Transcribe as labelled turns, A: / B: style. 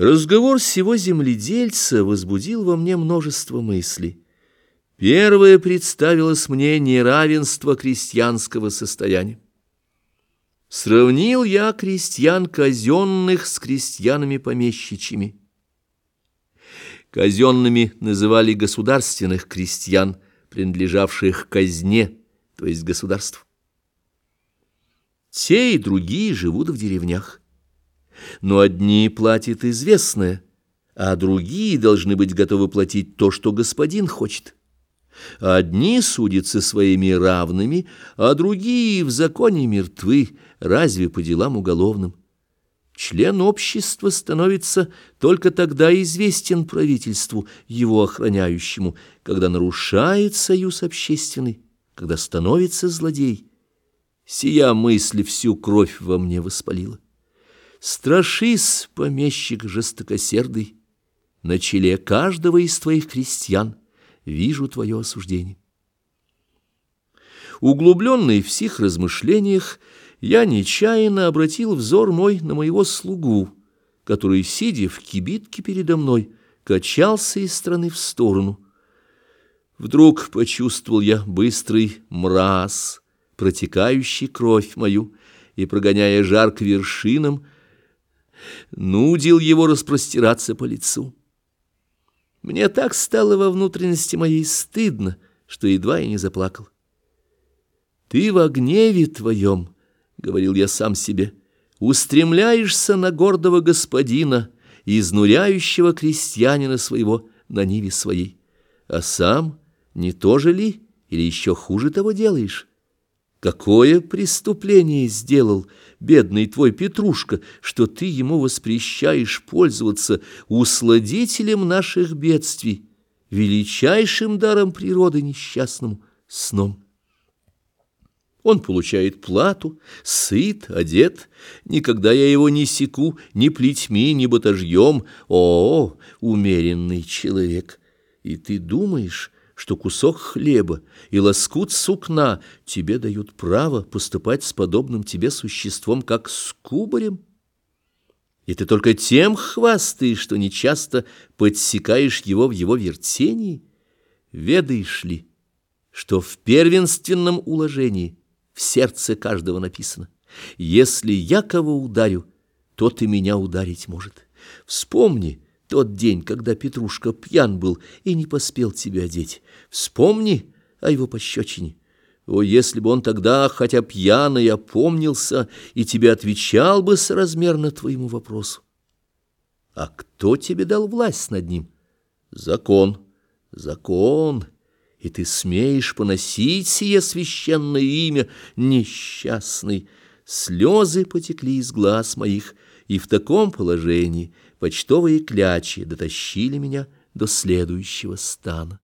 A: Разговор сего земледельца возбудил во мне множество мыслей. Первое представилось мне неравенство крестьянского состояния. Сравнил я крестьян казенных с крестьянами помещичьими. Казенными называли государственных крестьян, принадлежавших казне, то есть государству. Те и другие живут в деревнях но одни платят известное, а другие должны быть готовы платить то, что господин хочет. Одни судятся своими равными, а другие в законе мертвы, разве по делам уголовным. Член общества становится только тогда известен правительству, его охраняющему, когда нарушает союз общественный, когда становится злодей. Сия мысль всю кровь во мне воспалила. Страшись, помещик жестокосердый, На челе каждого из твоих крестьян Вижу твое осуждение. Углубленный в сих размышлениях, я нечаянно обратил взор мой на моего слугу, который, сидя в кибитке передо мной, качался из стороны в сторону. Вдруг почувствовал я быстрый мраз, протекающий кровь мою, и, прогоняя жар к вершинам, нудил его распростираться по лицу. Мне так стало во внутренности моей стыдно, что едва я не заплакал. «Ты во гневе твоем, — говорил я сам себе, — устремляешься на гордого господина, изнуряющего крестьянина своего на ниве своей, а сам не то же ли или еще хуже того делаешь?» Какое преступление сделал бедный твой Петрушка, что ты ему воспрещаешь пользоваться усладителем наших бедствий, величайшим даром природы несчастному сном? Он получает плату, сыт, одет. Никогда я его не секу ни плетьми, ни батажьем. О, умеренный человек! И ты думаешь что кусок хлеба и лоскут сукна тебе дают право поступать с подобным тебе существом, как с кубарем? И ты только тем хвастаешь, что нечасто подсекаешь его в его вертении? Ведаешь ли, что в первенственном уложении в сердце каждого написано «Если я кого ударю, то ты меня ударить может». Вспомни, тот день, когда Петрушка пьян был и не поспел тебя одеть. Вспомни о его пощечине. О, если бы он тогда, хотя пьяный, опомнился и тебе отвечал бы соразмерно твоему вопросу. А кто тебе дал власть над ним? Закон. Закон. И ты смеешь поносить сие священное имя, несчастный. Слезы потекли из глаз моих, и в таком положении почтовые клячи дотащили меня до следующего стана.